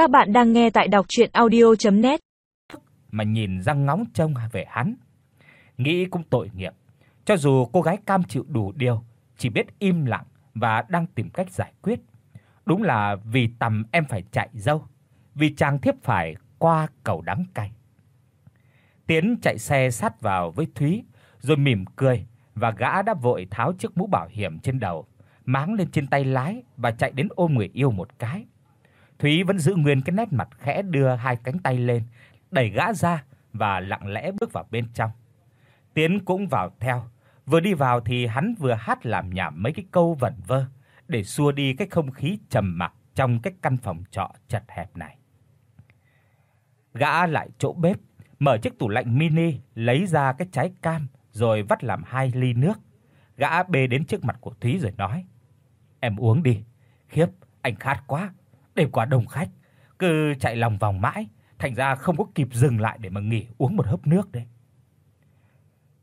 Các bạn đang nghe tại đọc audio net Mà nhìn răng ngóng trông về hắn. Nghĩ cũng tội nghiệp, cho dù cô gái cam chịu đủ điều, chỉ biết im lặng và đang tìm cách giải quyết. Đúng là vì tầm em phải chạy dâu, vì chàng thiếp phải qua cầu đắng cay. Tiến chạy xe sát vào với Thúy, rồi mỉm cười và gã đã vội tháo chiếc mũ bảo hiểm trên đầu, máng lên trên tay lái và chạy đến ôm người yêu một cái. Thúy vẫn giữ nguyên cái nét mặt khẽ đưa hai cánh tay lên, đẩy gã ra và lặng lẽ bước vào bên trong. Tiến cũng vào theo. Vừa đi vào thì hắn vừa hát làm nhảm mấy cái câu vẩn vơ để xua đi cái không khí trầm mặc trong cái căn phòng trọ chật hẹp này. Gã lại chỗ bếp, mở chiếc tủ lạnh mini, lấy ra cái trái cam rồi vắt làm hai ly nước. Gã bê đến trước mặt của Thúy rồi nói: "Em uống đi, khiếp, anh khát quá." Để qua đông khách, cứ chạy lòng vòng mãi, thành ra không có kịp dừng lại để mà nghỉ uống một hớp nước đấy.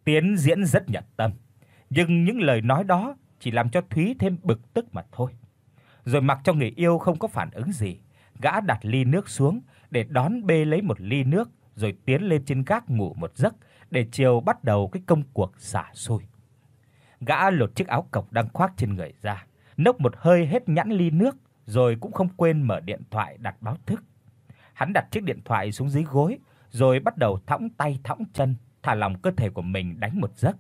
Tiến diễn rất nhật tâm, nhưng những lời nói đó chỉ làm cho Thúy thêm bực tức mà thôi. Rồi mặc cho người yêu không có phản ứng gì, gã đặt ly nước xuống để đón bê lấy một ly nước rồi tiến lên trên gác ngủ một giấc để chiều bắt đầu cái công cuộc xả xui. Gã lột chiếc áo cộc đang khoác trên người ra, nốc một hơi hết nhãn ly nước rồi cũng không quên mở điện thoại đặt báo thức. Hắn đặt chiếc điện thoại xuống dưới gối, rồi bắt đầu thõng tay thõng chân, thả lỏng cơ thể của mình đánh một giấc.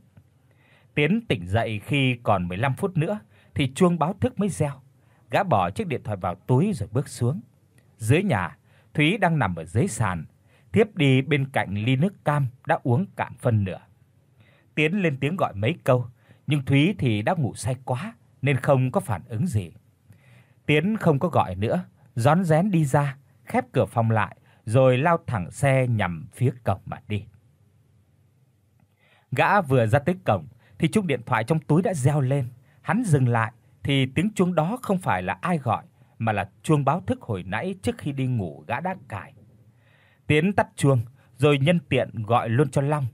Tiến tỉnh dậy khi còn 15 phút nữa thì chuông báo thức mới reo. Gã bỏ chiếc điện thoại vào túi rồi bước xuống. Dưới nhà, Thúy đang nằm ở dưới sàn, tiếp đi bên cạnh ly nước cam đã uống cạn phân nửa. Tiến lên tiếng gọi mấy câu, nhưng Thúy thì đã ngủ say quá nên không có phản ứng gì. Tiến không có gọi nữa, rón rén đi ra, khép cửa phòng lại rồi lao thẳng xe nhằm phía cổng mà đi. Gã vừa ra tới cổng thì chuông điện thoại trong túi đã reo lên, hắn dừng lại thì tiếng chuông đó không phải là ai gọi mà là chuông báo thức hồi nãy trước khi đi ngủ gã đã cài. Tiến tắt chuông rồi nhân tiện gọi luôn cho Long.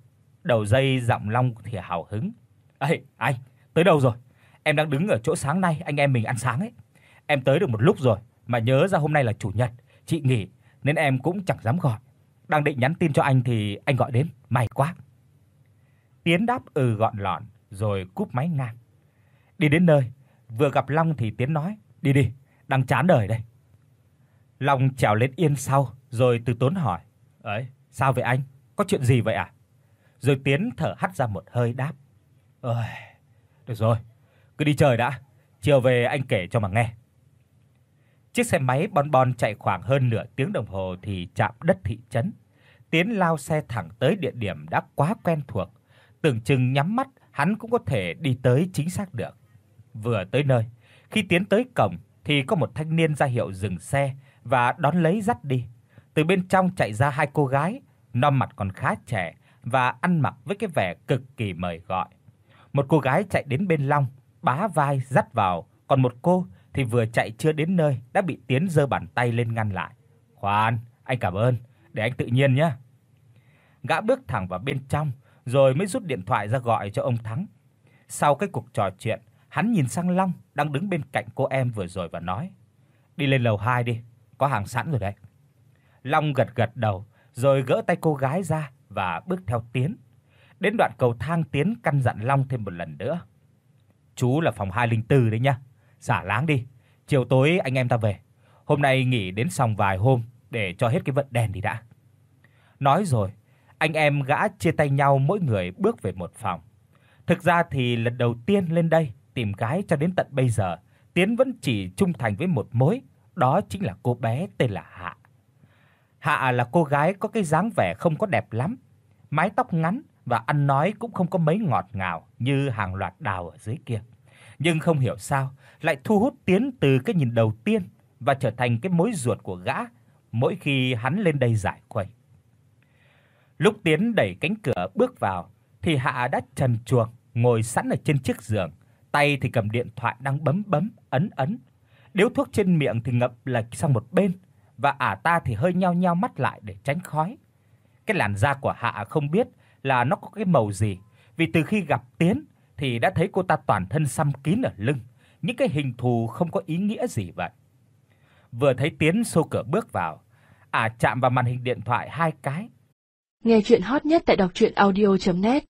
Đầu dây giọng Long thì hào hứng. "Ê, anh, tới đâu rồi? Em đang đứng ở chỗ sáng nay anh em mình ăn sáng ấy." Em tới được một lúc rồi mà nhớ ra hôm nay là chủ nhật, chị nghỉ nên em cũng chẳng dám gọi. Đang định nhắn tin cho anh thì anh gọi đến, may quá. Tiến đáp ừ gọn lọn rồi cúp máy ngang. Đi đến nơi, vừa gặp Long thì Tiến nói: "Đi đi, đang chán đời đây." Long trèo lên yên sau rồi từ tốn hỏi: "Ấy, sao vậy anh? Có chuyện gì vậy à?" Rồi Tiến thở hắt ra một hơi đáp: "Ơi, được rồi, cứ đi chơi đã, chiều về anh kể cho mà nghe." Chiếc xe máy bon bon chạy khoảng hơn nửa tiếng đồng hồ thì chạm đất thị trấn. Tiến lao xe thẳng tới địa điểm đã quá quen thuộc, tưởng chừng nhắm mắt hắn cũng có thể đi tới chính xác được. Vừa tới nơi, khi tiến tới cổng thì có một thanh niên ra hiệu dừng xe và đón lấy dắt đi. Từ bên trong chạy ra hai cô gái, non mặt còn khá trẻ và ăn mặc với cái vẻ cực kỳ mời gọi. Một cô gái chạy đến bên Long, bá vai dắt vào, còn một cô thì vừa chạy chưa đến nơi đã bị Tiến giơ bàn tay lên ngăn lại. "Khoan, anh cảm ơn, để anh tự nhiên nhé." Gã bước thẳng vào bên trong rồi mới rút điện thoại ra gọi cho ông Thắng. Sau cái cuộc trò chuyện, hắn nhìn sang Long đang đứng bên cạnh cô em vừa rồi và nói: "Đi lên lầu 2 đi, có hàng sẵn rồi đấy." Long gật gật đầu, rồi gỡ tay cô gái ra và bước theo Tiến. Đến đoạn cầu thang Tiến căn dặn Long thêm một lần nữa. "Chú là phòng 204 đấy nhá." Xả láng đi, chiều tối anh em ta về. Hôm nay nghỉ đến xong vài hôm để cho hết cái vận đèn đi đã." Nói rồi, anh em gã chia tay nhau mỗi người bước về một phòng. Thực ra thì lần đầu tiên lên đây tìm gái cho đến tận bây giờ, Tiến vẫn chỉ trung thành với một mối, đó chính là cô bé tên là Hạ. Hạ là cô gái có cái dáng vẻ không có đẹp lắm, mái tóc ngắn và ăn nói cũng không có mấy ngọt ngào như hàng loạt đào ở dưới kia nhưng không hiểu sao lại thu hút Tiến từ cái nhìn đầu tiên và trở thành cái mối ruột của gã mỗi khi hắn lên đây giải quầy. Lúc Tiến đẩy cánh cửa bước vào thì Hạ đã trần truồng ngồi sẵn ở trên chiếc giường, tay thì cầm điện thoại đang bấm bấm ấn ấn. Điếu thuốc trên miệng thì ngậm lệch sang một bên và ả ta thì hơi nheo nheo mắt lại để tránh khói. Cái làn da của Hạ không biết là nó có cái màu gì, vì từ khi gặp Tiến thì đã thấy cô ta toàn thân xăm kín ở lưng, những cái hình thù không có ý nghĩa gì vậy. vừa thấy Tiến xô cửa bước vào, ả chạm vào màn hình điện thoại hai cái. Nghe truyện hot nhất tại doctruyenaudio.net